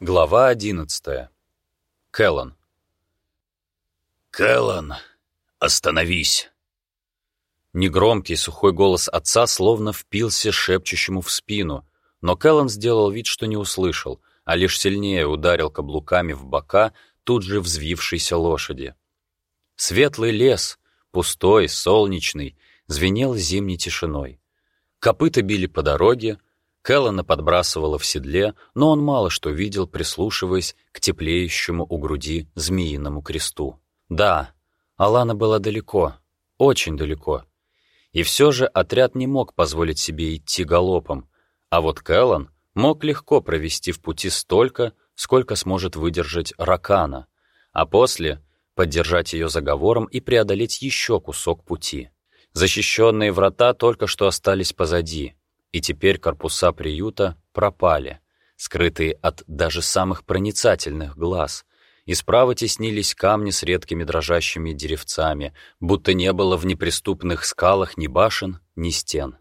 Глава одиннадцатая. Кэллан. «Кэллан, остановись!» Негромкий сухой голос отца словно впился шепчущему в спину, но Кэллан сделал вид, что не услышал, а лишь сильнее ударил каблуками в бока тут же взвившейся лошади. Светлый лес, пустой, солнечный, звенел зимней тишиной. Копыта били по дороге, Кэллана подбрасывала в седле, но он мало что видел, прислушиваясь к теплеющему у груди змеиному кресту. Да, Алана была далеко, очень далеко. И все же отряд не мог позволить себе идти галопом, а вот Кэллан мог легко провести в пути столько, сколько сможет выдержать Ракана, а после поддержать ее заговором и преодолеть еще кусок пути. Защищенные врата только что остались позади — и теперь корпуса приюта пропали, скрытые от даже самых проницательных глаз, и справа теснились камни с редкими дрожащими деревцами, будто не было в неприступных скалах ни башен, ни стен.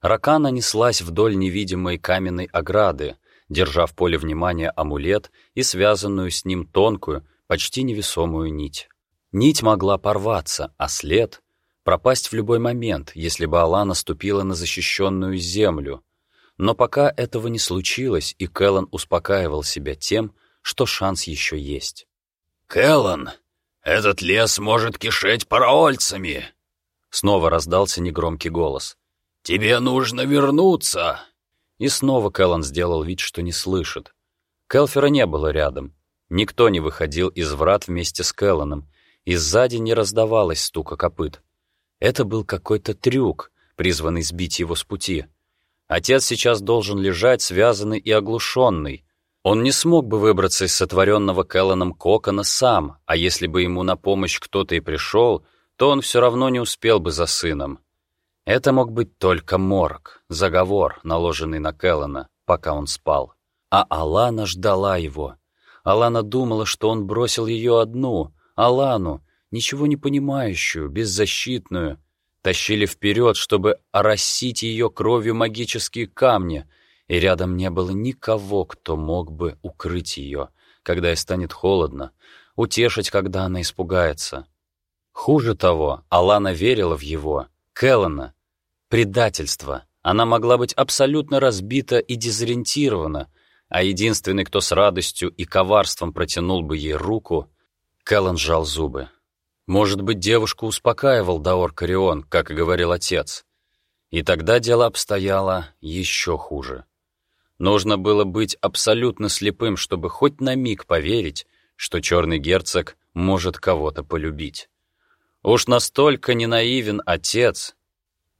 Ракана неслась вдоль невидимой каменной ограды, держа в поле внимания амулет и связанную с ним тонкую, почти невесомую нить. Нить могла порваться, а след пропасть в любой момент, если бы Алла наступила на защищенную землю. Но пока этого не случилось, и Кэллан успокаивал себя тем, что шанс еще есть. «Кэллан, этот лес может кишеть параольцами!» Снова раздался негромкий голос. «Тебе нужно вернуться!» И снова Кэллан сделал вид, что не слышит. Келфера не было рядом. Никто не выходил из врат вместе с Кэлланом, и сзади не раздавалось стука копыт. Это был какой-то трюк, призванный сбить его с пути. Отец сейчас должен лежать связанный и оглушенный. Он не смог бы выбраться из сотворенного Кэлланом кокона сам, а если бы ему на помощь кто-то и пришел, то он все равно не успел бы за сыном. Это мог быть только морок, заговор, наложенный на Кэллана, пока он спал. А Алана ждала его. Алана думала, что он бросил ее одну, Алану, ничего не понимающую, беззащитную, тащили вперед, чтобы оросить ее кровью магические камни, и рядом не было никого, кто мог бы укрыть ее, когда ей станет холодно, утешить, когда она испугается. Хуже того, Алана верила в его, Келлана, предательство. Она могла быть абсолютно разбита и дезориентирована, а единственный, кто с радостью и коварством протянул бы ей руку, Келлан сжал зубы. Может быть, девушку успокаивал Даор Карион, как и говорил отец. И тогда дело обстояло еще хуже. Нужно было быть абсолютно слепым, чтобы хоть на миг поверить, что черный герцог может кого-то полюбить. Уж настолько ненаивен отец.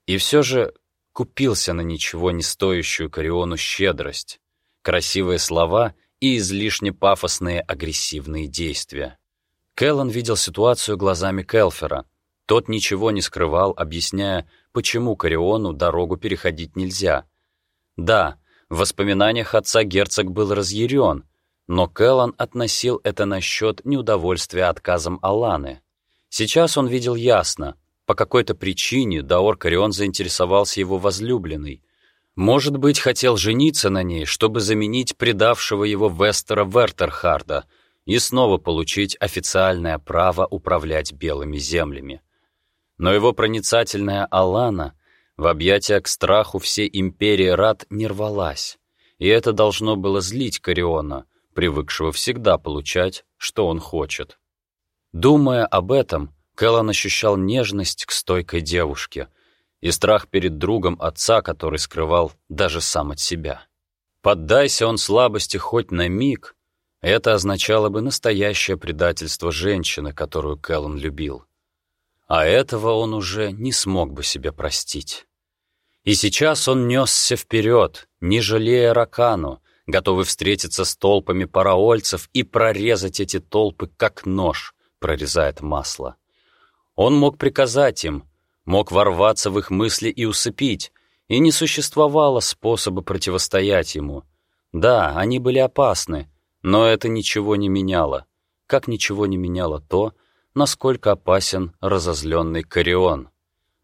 И все же купился на ничего не стоящую Кариону щедрость, красивые слова и излишне пафосные агрессивные действия. Кэллан видел ситуацию глазами Келфера. Тот ничего не скрывал, объясняя, почему Кариону дорогу переходить нельзя. Да, в воспоминаниях отца герцог был разъярен, но Кэллан относил это насчет неудовольствия отказом Аланы. Сейчас он видел ясно, по какой-то причине Даор Карион заинтересовался его возлюбленной. Может быть, хотел жениться на ней, чтобы заменить предавшего его Вестера Вертерхарда — и снова получить официальное право управлять белыми землями. Но его проницательная Алана в объятия к страху всей империи Рад не рвалась, и это должно было злить Кариона, привыкшего всегда получать, что он хочет. Думая об этом, Кэллан ощущал нежность к стойкой девушке и страх перед другом отца, который скрывал даже сам от себя. Поддайся он слабости хоть на миг, это означало бы настоящее предательство женщины, которую Кэллен любил. А этого он уже не смог бы себе простить. И сейчас он несся вперед, не жалея Ракану, готовый встретиться с толпами параольцев и прорезать эти толпы, как нож прорезает масло. Он мог приказать им, мог ворваться в их мысли и усыпить, и не существовало способа противостоять ему. Да, они были опасны, но это ничего не меняло, как ничего не меняло то, насколько опасен разозленный Карион.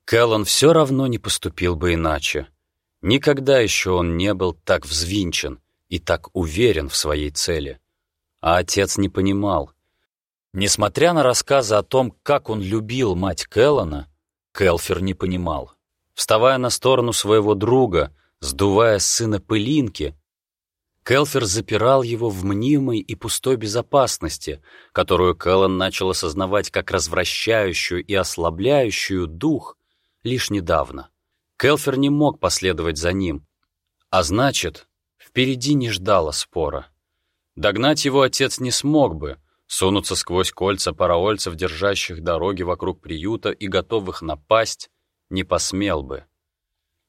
Кэллон все равно не поступил бы иначе. Никогда еще он не был так взвинчен и так уверен в своей цели. А отец не понимал. Несмотря на рассказы о том, как он любил мать Келлана, Келфер не понимал. Вставая на сторону своего друга, сдувая сына пылинки, Келфер запирал его в мнимой и пустой безопасности, которую Келлан начал осознавать как развращающую и ослабляющую дух лишь недавно. Келфер не мог последовать за ним, а значит, впереди не ждало спора. Догнать его отец не смог бы, сунуться сквозь кольца параольцев, держащих дороги вокруг приюта и готовых напасть, не посмел бы.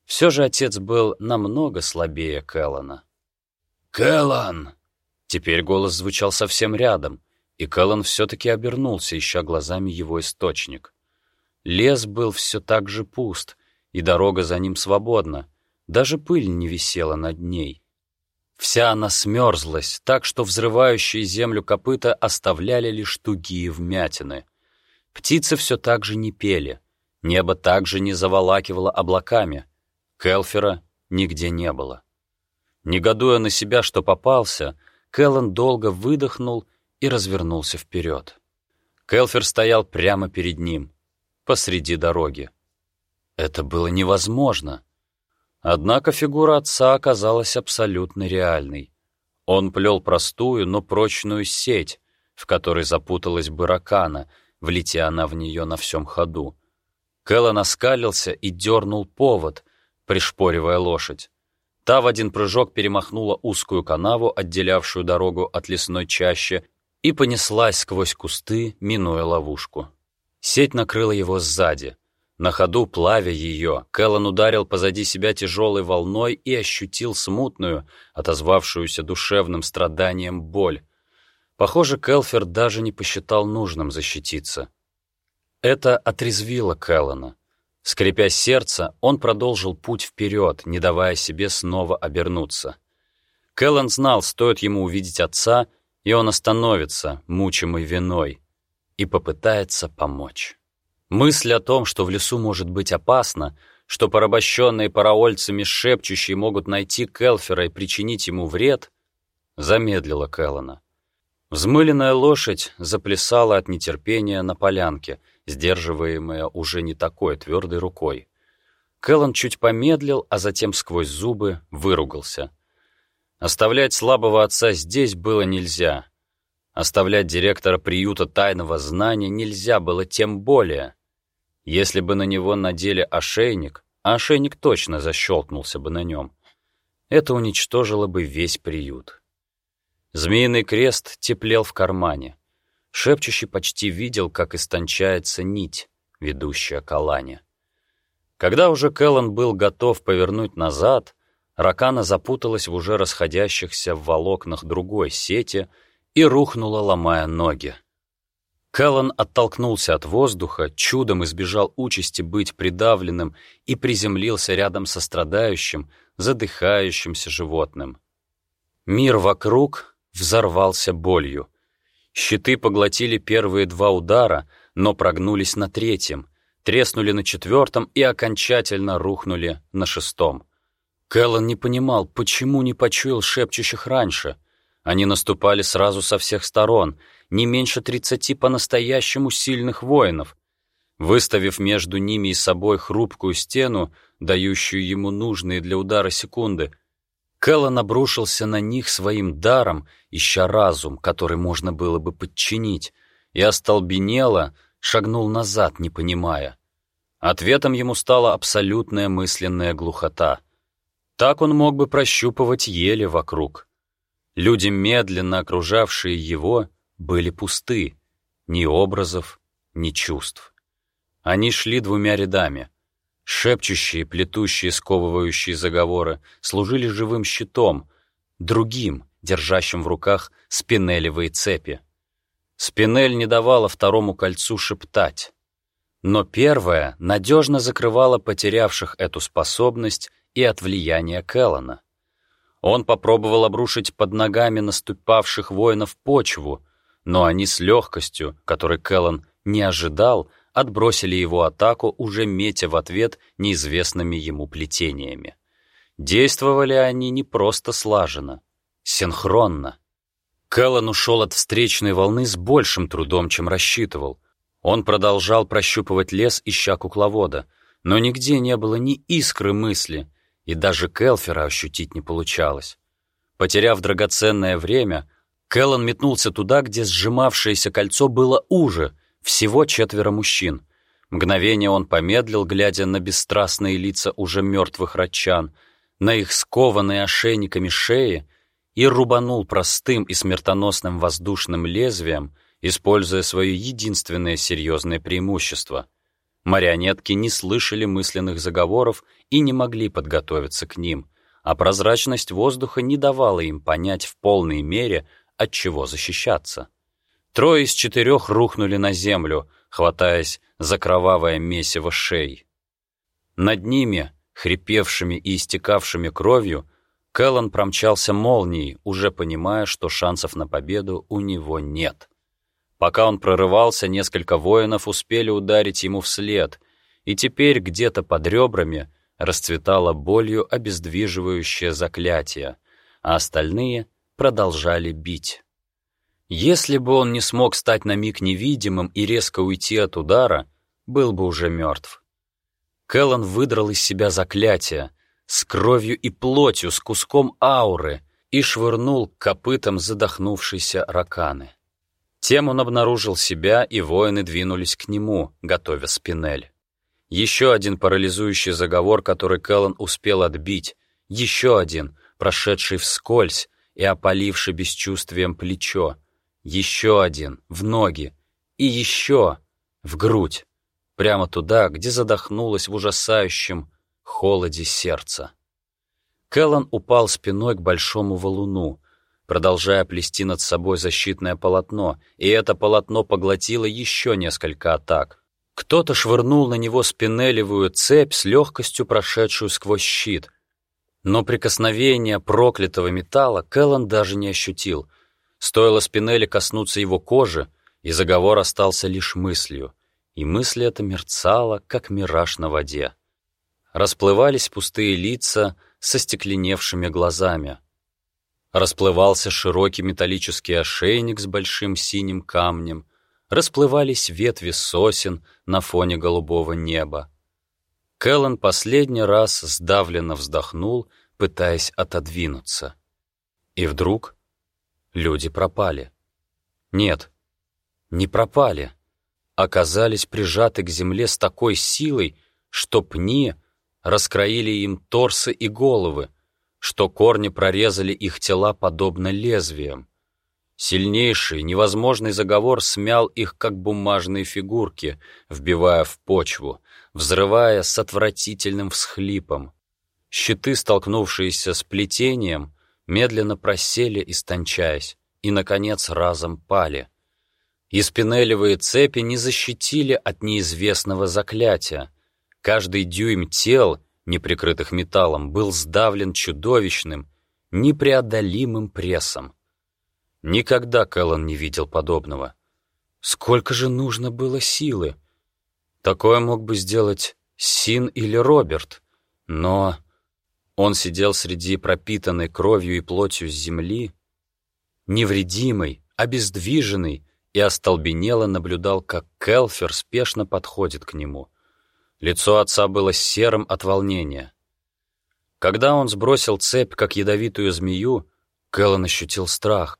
Все же отец был намного слабее Келлана. «Кэллан!» Теперь голос звучал совсем рядом, и Кэллан все-таки обернулся, ища глазами его источник. Лес был все так же пуст, и дорога за ним свободна, даже пыль не висела над ней. Вся она смерзлась, так что взрывающие землю копыта оставляли лишь тугие вмятины. Птицы все так же не пели, небо также не заволакивало облаками. Келфера нигде не было. Негодуя на себя, что попался, Кэллен долго выдохнул и развернулся вперед. Келфер стоял прямо перед ним, посреди дороги. Это было невозможно. Однако фигура отца оказалась абсолютно реальной. Он плел простую, но прочную сеть, в которой запуталась бы ракана, влетя она в нее на всем ходу. Кэллен оскалился и дернул повод, пришпоривая лошадь. Та в один прыжок перемахнула узкую канаву, отделявшую дорогу от лесной чащи, и понеслась сквозь кусты, минуя ловушку. Сеть накрыла его сзади. На ходу, плавя ее, Кэллан ударил позади себя тяжелой волной и ощутил смутную, отозвавшуюся душевным страданием боль. Похоже, Келфер даже не посчитал нужным защититься. Это отрезвило Кэллана. Скрипя сердце, он продолжил путь вперед, не давая себе снова обернуться. Кэллен знал, стоит ему увидеть отца, и он остановится, мучимый виной, и попытается помочь. Мысль о том, что в лесу может быть опасно, что порабощенные параольцами шепчущие могут найти Келфера и причинить ему вред, замедлила Кэллена. Взмыленная лошадь заплясала от нетерпения на полянке — сдерживаемая уже не такой твердой рукой. Кэллан чуть помедлил, а затем сквозь зубы выругался. Оставлять слабого отца здесь было нельзя. Оставлять директора приюта тайного знания нельзя было тем более. Если бы на него надели ошейник, а ошейник точно защелкнулся бы на нем, это уничтожило бы весь приют. Змеиный крест теплел в кармане. Шепчущий почти видел, как истончается нить, ведущая к Алане. Когда уже Кэллан был готов повернуть назад, Ракана запуталась в уже расходящихся в волокнах другой сети и рухнула, ломая ноги. Кэллан оттолкнулся от воздуха, чудом избежал участи быть придавленным и приземлился рядом со страдающим, задыхающимся животным. Мир вокруг взорвался болью — Щиты поглотили первые два удара, но прогнулись на третьем, треснули на четвертом и окончательно рухнули на шестом. Кэллан не понимал, почему не почуял шепчущих раньше. Они наступали сразу со всех сторон, не меньше тридцати по-настоящему сильных воинов. Выставив между ними и собой хрупкую стену, дающую ему нужные для удара секунды, Кэллан обрушился на них своим даром, ища разум, который можно было бы подчинить, и остолбенело шагнул назад, не понимая. Ответом ему стала абсолютная мысленная глухота. Так он мог бы прощупывать ели вокруг. Люди, медленно окружавшие его, были пусты, ни образов, ни чувств. Они шли двумя рядами — Шепчущие, плетущие, сковывающие заговоры служили живым щитом, другим, держащим в руках спинелевые цепи. Спинель не давала второму кольцу шептать, но первое надежно закрывало потерявших эту способность и от влияния Келлана. Он попробовал обрушить под ногами наступавших воинов почву, но они с легкостью, которой Келлан не ожидал, отбросили его атаку, уже метя в ответ неизвестными ему плетениями. Действовали они не просто слаженно. синхронно. Кэллан ушел от встречной волны с большим трудом, чем рассчитывал. Он продолжал прощупывать лес, ища кукловода, но нигде не было ни искры мысли, и даже Келфера ощутить не получалось. Потеряв драгоценное время, Кэллан метнулся туда, где сжимавшееся кольцо было уже, всего четверо мужчин. Мгновение он помедлил, глядя на бесстрастные лица уже мертвых ратчан, на их скованные ошейниками шеи, и рубанул простым и смертоносным воздушным лезвием, используя свое единственное серьезное преимущество. Марионетки не слышали мысленных заговоров и не могли подготовиться к ним, а прозрачность воздуха не давала им понять в полной мере, от чего защищаться. Трое из четырех рухнули на землю, хватаясь за кровавое месиво шеи. Над ними, хрипевшими и истекавшими кровью, Кэллан промчался молнией, уже понимая, что шансов на победу у него нет. Пока он прорывался, несколько воинов успели ударить ему вслед, и теперь где-то под ребрами расцветало болью обездвиживающее заклятие, а остальные продолжали бить. Если бы он не смог стать на миг невидимым и резко уйти от удара, был бы уже мертв. Кэллан выдрал из себя заклятие, с кровью и плотью, с куском ауры, и швырнул к копытам задохнувшейся раканы. Тем он обнаружил себя, и воины двинулись к нему, готовя спинель. Еще один парализующий заговор, который Кэллан успел отбить, еще один, прошедший вскользь и опаливший бесчувствием плечо, еще один, в ноги, и еще, в грудь, прямо туда, где задохнулась в ужасающем холоде сердца. Кэллан упал спиной к большому валуну, продолжая плести над собой защитное полотно, и это полотно поглотило еще несколько атак. Кто-то швырнул на него спинелевую цепь с легкостью прошедшую сквозь щит. Но прикосновение проклятого металла Кэллан даже не ощутил. Стоило спинели коснуться его кожи, и заговор остался лишь мыслью, и мысль эта мерцала, как мираж на воде расплывались пустые лица со стекленевшими глазами. Расплывался широкий металлический ошейник с большим синим камнем, расплывались ветви сосен на фоне голубого неба. Кэллен последний раз сдавленно вздохнул, пытаясь отодвинуться. И вдруг люди пропали. Нет, не пропали. Оказались прижаты к земле с такой силой, что пни раскроили им торсы и головы, что корни прорезали их тела подобно лезвиям. Сильнейший, невозможный заговор смял их, как бумажные фигурки, вбивая в почву, взрывая с отвратительным всхлипом. Щиты, столкнувшиеся с плетением, медленно просели, истончаясь, и, наконец, разом пали. И спинелевые цепи не защитили от неизвестного заклятия, Каждый дюйм тел, не прикрытых металлом, был сдавлен чудовищным, непреодолимым прессом. Никогда Кэллон не видел подобного. Сколько же нужно было силы? Такое мог бы сделать Син или Роберт, но... Он сидел среди пропитанной кровью и плотью земли, невредимый, обездвиженный, и остолбенело наблюдал, как Келфер спешно подходит к нему — Лицо отца было серым от волнения. Когда он сбросил цепь, как ядовитую змею, Кэллен ощутил страх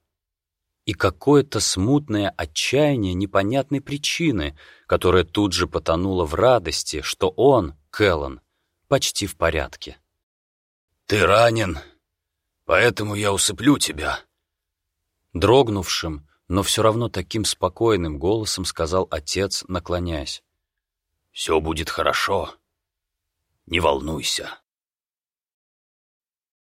и какое-то смутное отчаяние непонятной причины, которая тут же потонула в радости, что он, Кэллен, почти в порядке. «Ты ранен, поэтому я усыплю тебя», Дрогнувшим, но все равно таким спокойным голосом сказал отец, наклоняясь. Все будет хорошо. Не волнуйся.